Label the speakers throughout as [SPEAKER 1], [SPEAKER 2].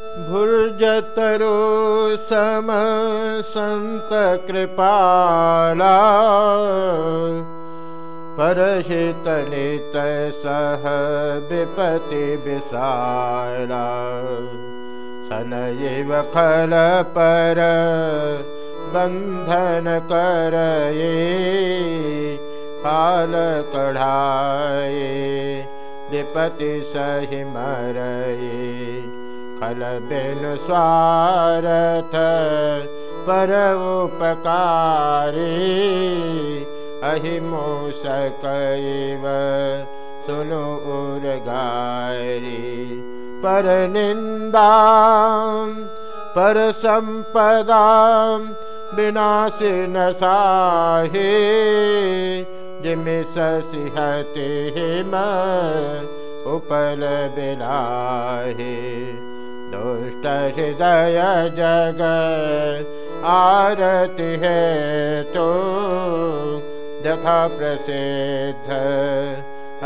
[SPEAKER 1] भुर्जतरो सम सन्त कृपाला। परहितनित सह विपति विशाला सनयिव खल पर बन्धन करये काल कढाये विपति सहि मरये खल बिन स्वारथ, पर उपकारी। अहिमो सकैव सुनु उर्गारी पर निन्दा पर सम्पदा विनाशि न साहे। जिमि ससिहते हिम, उपल बिलाहे। दुष्ट हृदय जग आरति है तो जथा प्रसिद्ध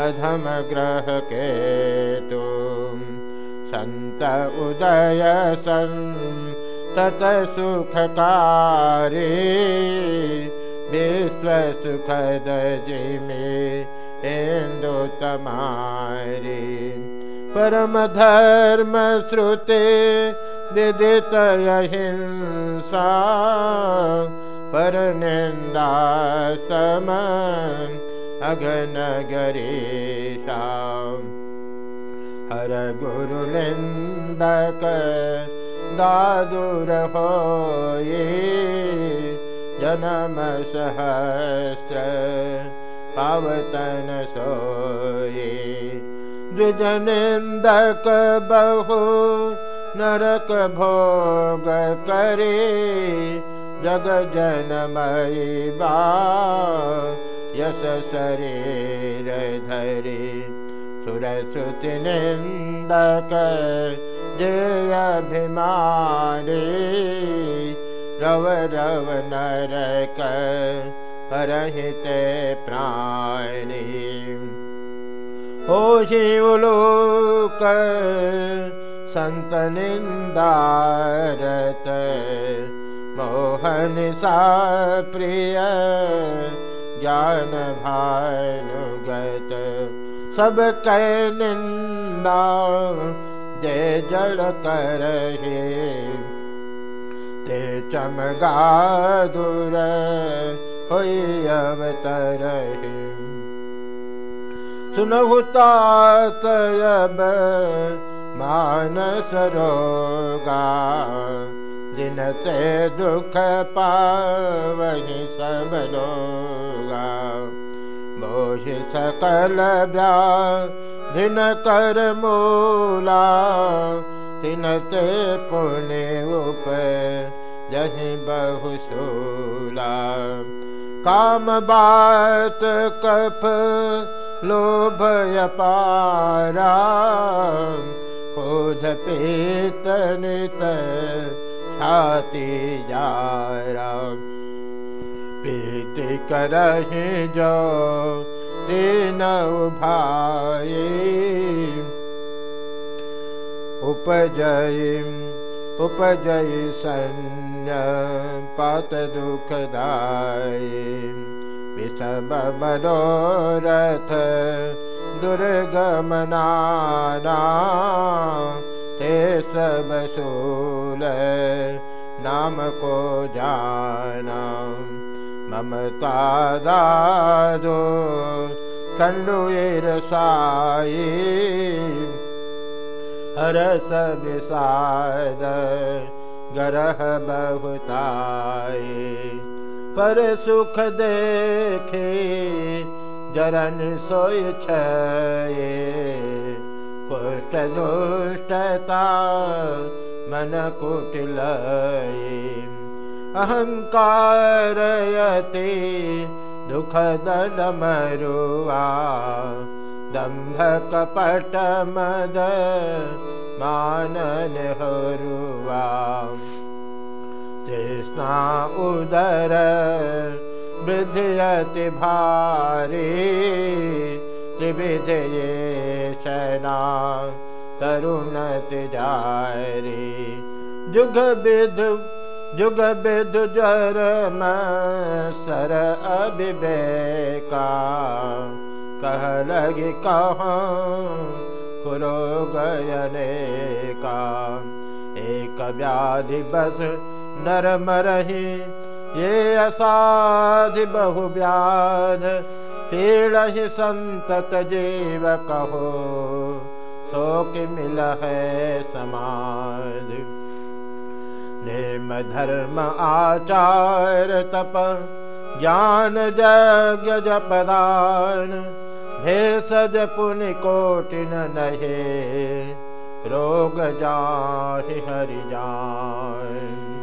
[SPEAKER 1] अधम ग्रह के तुम संत उदय सन तत सुखकारी विश्व सुखद जिमे इंदु तमारी परम धर्म श्रुते विदित अहिंसा पर निंदा सम अघन गरेशा हर गुरु निंदक दादुर हो जन्म सहस्र पावतन सोये द्विजनिन्दक बहु नरक भोग करे जग जनमयि बा यश शरीर धरे। सुरश्रुति निन्दक जय अभिमानी रव रव नरक परहिते प्राणी हो शिवलोक संत निंदारत मोहन सा प्रिय ज्ञान भानुगत। जड़ कर ते चमगा दुर होई अवतर सुनहुतातयब मानस रोगा जिनते दुख पावहि सब लोगा मोहि सकल ब्या दिन कर मूला तिनते पुण्य उप जहि बहुसूला काम बात कफ लोभय पारा क्रोध पीतनित छाती जारा। प्रीति करहि जो तीन भाई उपजय उपजय सन्य पात दुखदाई मनोरथ दुर्गमनाना ते सब शूल नाम को जाना ममता दादो कंडुर साई हरस विषाद गरह बहुताई पर सुख देखे जरन सोय छये कुष्ठ दुष्टता मन कुटिल अहंकार यति दुख दमरुआ दम्भ कपट मद मानन हरुआ तृष्णा उदर वृद्धियति भारी त्रिविधये शना तरुणत जारी। जुग विध जुग विध जरम सर अबिबेका कह लगी कहाँ खुरो गयने का। एक व्याधि बस नर मरही ये असाधि बहु व्याध पीड़ संतत जीव कहो शोक मिल है समाज नेम धर्म आचार तप, ज्ञान यज्ञ जपदान, भेषज पुनि कोटिन नहे, रोग जाहि हरि जाय